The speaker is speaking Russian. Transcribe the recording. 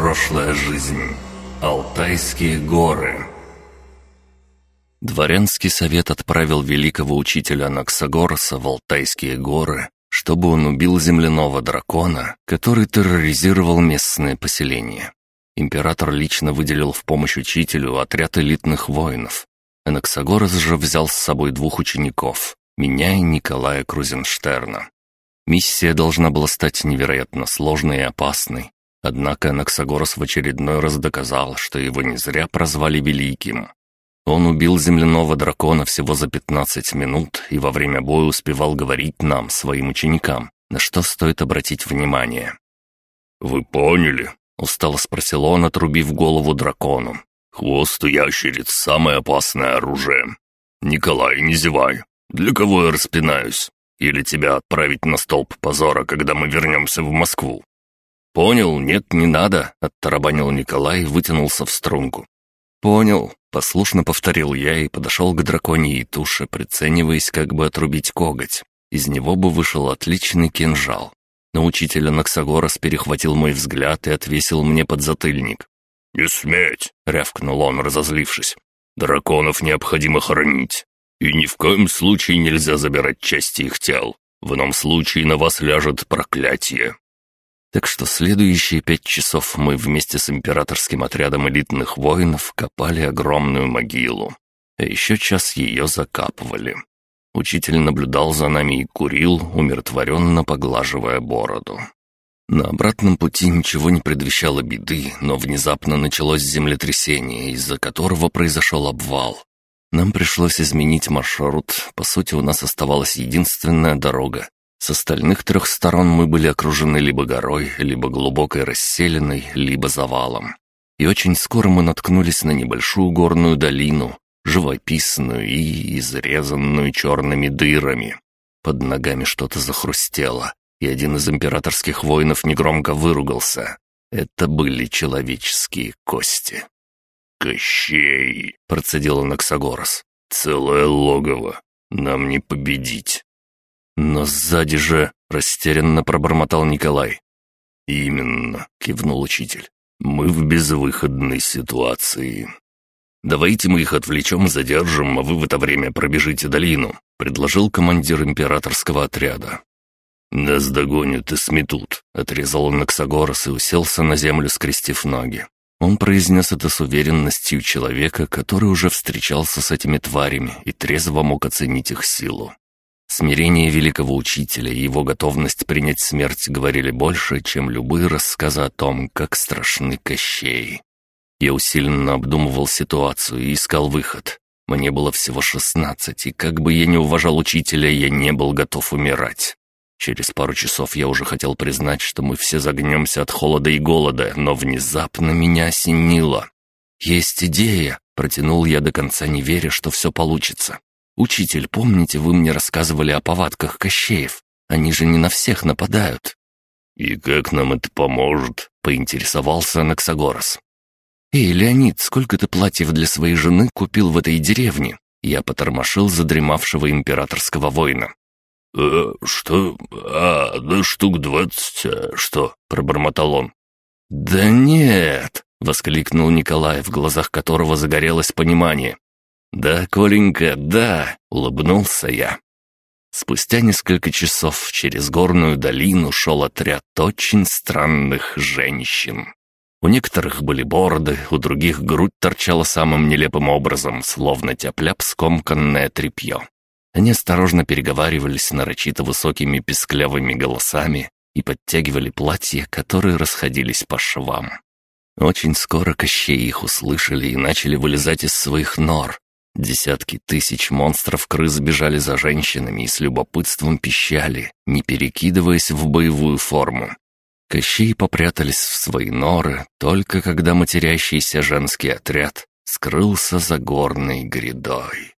Прошлая жизнь. Алтайские горы. Дворянский совет отправил великого учителя Наксагороса в Алтайские горы, чтобы он убил земляного дракона, который терроризировал местное поселение. Император лично выделил в помощь учителю отряд элитных воинов. Анаксагорос же взял с собой двух учеников, меня и Николая Крузенштерна. Миссия должна была стать невероятно сложной и опасной, однако Анаксагорос в очередной раз доказал, что его не зря прозвали Великим. Он убил земляного дракона всего за 15 минут и во время боя успевал говорить нам, своим ученикам, на что стоит обратить внимание. «Вы поняли?» Устало спросил он, отрубив голову дракону. «Хвост у ящериц — самое опасное оружие. Николай, не зевай. Для кого я распинаюсь? Или тебя отправить на столб позора, когда мы вернемся в Москву?» «Понял, нет, не надо», — оттарабанил Николай и вытянулся в струнку. «Понял», — послушно повторил я и подошел к драконьей туше, прицениваясь, как бы отрубить коготь. Из него бы вышел отличный кинжал но учитель Анаксагорос перехватил мой взгляд и отвесил мне подзатыльник. «Не сметь!» — рявкнул он, разозлившись. «Драконов необходимо хоронить, и ни в коем случае нельзя забирать части их тел. В ином случае на вас ляжет проклятие». Так что следующие пять часов мы вместе с императорским отрядом элитных воинов копали огромную могилу. А еще час ее закапывали. Учитель наблюдал за нами и курил, умиротворенно поглаживая бороду. На обратном пути ничего не предвещало беды, но внезапно началось землетрясение, из-за которого произошел обвал. Нам пришлось изменить маршрут, по сути у нас оставалась единственная дорога. С остальных трех сторон мы были окружены либо горой, либо глубокой расселенной, либо завалом. И очень скоро мы наткнулись на небольшую горную долину, живописную и изрезанную черными дырами. Под ногами что-то захрустело, и один из императорских воинов негромко выругался. Это были человеческие кости. «Кощей!» — процедил Анаксагорос. «Целое логово. Нам не победить». «Но сзади же...» — растерянно пробормотал Николай. «Именно», — кивнул учитель. «Мы в безвыходной ситуации. «Давайте мы их отвлечем задержим, а вы в это время пробежите долину», — предложил командир императорского отряда. «Нас догонят и сметут», — отрезал он Оксагорос и уселся на землю, скрестив ноги. Он произнес это с уверенностью человека, который уже встречался с этими тварями и трезво мог оценить их силу. Смирение великого учителя и его готовность принять смерть говорили больше, чем любые рассказы о том, как страшны Кощей. Я усиленно обдумывал ситуацию и искал выход. Мне было всего шестнадцать, и как бы я ни уважал учителя, я не был готов умирать. Через пару часов я уже хотел признать, что мы все загнемся от холода и голода, но внезапно меня осенило. «Есть идея», — протянул я до конца, не веря, что все получится. «Учитель, помните, вы мне рассказывали о повадках Кощеев? Они же не на всех нападают». «И как нам это поможет?» — поинтересовался Анаксагорос. «Эй, Леонид, сколько ты платьев для своей жены купил в этой деревне?» Я потормошил задремавшего императорского воина. «Э, что? А, да штук двадцать, а что?» — пробормотал он. «Да нет!» — воскликнул Николай, в глазах которого загорелось понимание. «Да, Коленька, да!» — улыбнулся я. Спустя несколько часов через горную долину шел отряд очень странных женщин. У некоторых были бороды, у других грудь торчала самым нелепым образом, словно тяп-ляп скомканное тряпье. Они осторожно переговаривались нарочито высокими песклявыми голосами и подтягивали платья, которые расходились по швам. Очень скоро Кощей их услышали и начали вылезать из своих нор. Десятки тысяч монстров-крыс бежали за женщинами и с любопытством пищали, не перекидываясь в боевую форму. Кощей попрятались в свои норы, только когда матерящийся женский отряд скрылся за горной грядой.